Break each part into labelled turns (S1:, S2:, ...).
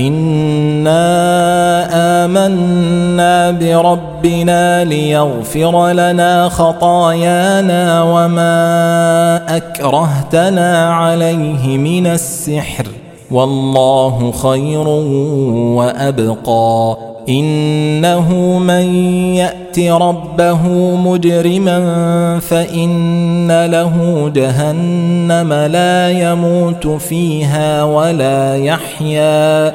S1: انا امنا بربنا ليغفر لنا خطايانا وما اكرهتنا عليه من السحر والله خير وابقى انه من يات ربه مجرما فان له جهنم لا يموت فيها ولا يحيا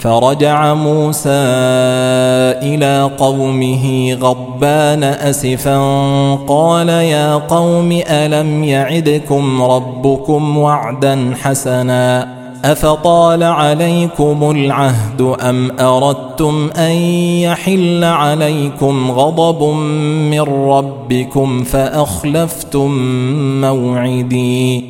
S1: فرجع موسى إلى قومه غضبان أسفا قال يا قوم ألم يعدكم ربكم وعدا حسنا أفطال عليكم العهد أم أردتم أن يحل عليكم غضب من ربكم فأخلفتم موعدي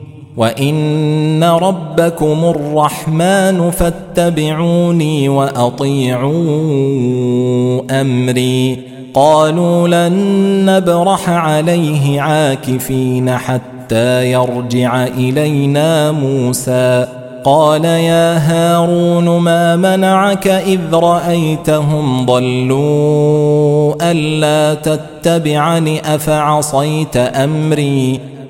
S1: وإن ربكم الرحمن فاتبعوني وأطيعوا أمري. قالوا لن نبرح عليه عاكفين حتى يرجع إلينا موسى. قال يا هارون ما منعك إذ رأيتهم ضلوا ألا تتبعني أفعصيت أمري؟